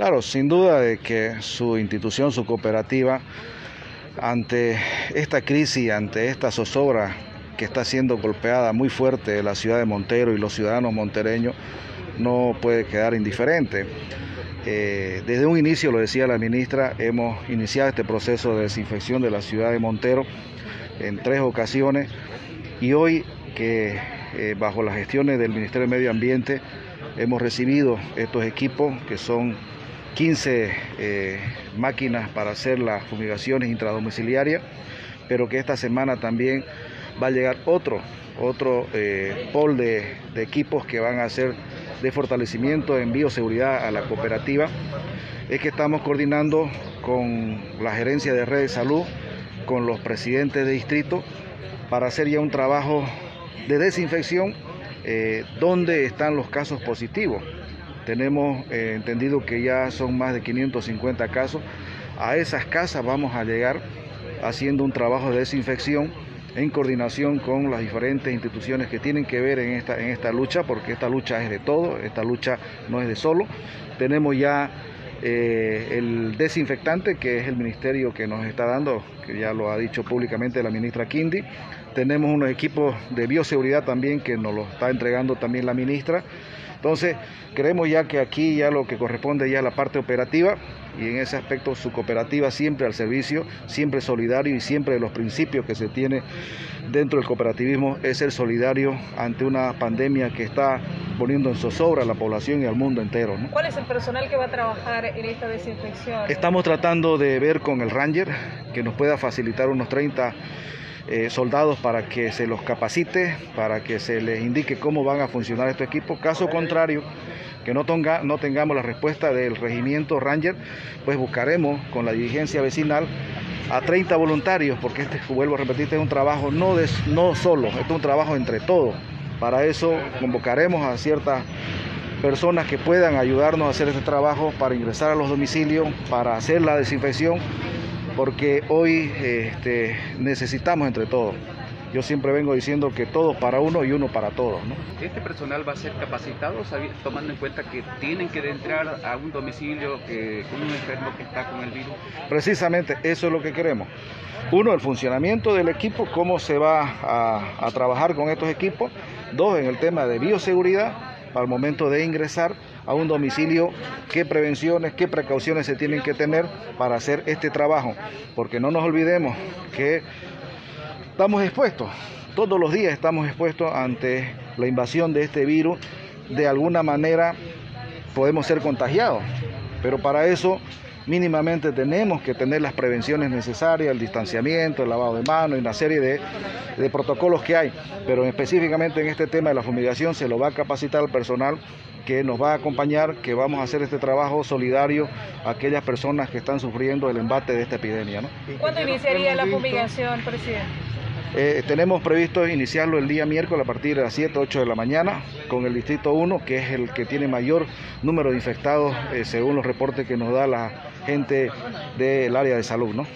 Claro, sin duda de que su institución, su cooperativa, ante esta crisis, ante esta zozobra que está siendo golpeada muy fuerte la ciudad de Montero y los ciudadanos montereños, no puede quedar indiferente. Eh, desde un inicio, lo decía la ministra, hemos iniciado este proceso de desinfección de la ciudad de Montero en tres ocasiones y hoy que eh, bajo las gestiones del Ministerio de Medio Ambiente hemos recibido estos equipos que son 15 eh, máquinas para hacer las fumigaciones intradomiciliarias, pero que esta semana también va a llegar otro, otro eh, pol de, equipos que van a hacer de fortalecimiento en bioseguridad a la cooperativa. Es que estamos coordinando con la gerencia de red de salud, con los presidentes de distrito, para hacer ya un trabajo de desinfección eh, donde están los casos positivos. Tenemos eh, entendido que ya son más de 550 casos. A esas casas vamos a llegar haciendo un trabajo de desinfección en coordinación con las diferentes instituciones que tienen que ver en esta, en esta lucha, porque esta lucha es de todo, esta lucha no es de solo. Tenemos ya eh, el desinfectante, que es el ministerio que nos está dando, ya lo ha dicho públicamente la ministra Quindi. Tenemos unos equipos de bioseguridad también que nos lo está entregando también la ministra. Entonces, creemos ya que aquí ya lo que corresponde ya a la parte operativa y en ese aspecto su cooperativa siempre al servicio, siempre solidario y siempre de los principios que se tiene dentro del cooperativismo es ser solidario ante una pandemia que está poniendo en zozobra a la población y al mundo entero. ¿no? ¿Cuál es el personal que va a trabajar en esta desinfección? Estamos tratando de ver con el Ranger que nos pueda facilitar unos 30 eh, soldados para que se los capacite, para que se les indique cómo van a funcionar estos equipos. Caso contrario, que no, tonga, no tengamos la respuesta del regimiento Ranger, pues buscaremos con la dirigencia vecinal a 30 voluntarios, porque este, vuelvo a repetir, este es un trabajo no, de, no solo, este es un trabajo entre todos. Para eso convocaremos a ciertas personas que puedan ayudarnos a hacer este trabajo para ingresar a los domicilios, para hacer la desinfección porque hoy este, necesitamos entre todos. Yo siempre vengo diciendo que todos para uno y uno para todos. ¿no? ¿Este personal va a ser capacitado tomando en cuenta que tienen que entrar a un domicilio que, con un enfermo que está con el virus? Precisamente eso es lo que queremos. Uno, el funcionamiento del equipo, cómo se va a, a trabajar con estos equipos. Dos, en el tema de bioseguridad al momento de ingresar a un domicilio, qué prevenciones, qué precauciones se tienen que tener para hacer este trabajo, porque no nos olvidemos que estamos expuestos, todos los días estamos expuestos ante la invasión de este virus, de alguna manera podemos ser contagiados, pero para eso mínimamente tenemos que tener las prevenciones necesarias, el distanciamiento, el lavado de manos y una serie de, de, protocolos que hay. Pero específicamente en este tema de la fumigación se lo va a capacitar al personal que nos va a acompañar, que vamos a hacer este trabajo solidario a aquellas personas que están sufriendo el embate de esta epidemia. ¿no? ¿Cuándo iniciaría la fumigación, presidente? Eh, tenemos previsto iniciarlo el día miércoles a partir de las 7, 8 de la mañana con el distrito 1, que es el que tiene mayor número de infectados eh, según los reportes que nos da la gente del área de salud. ¿no?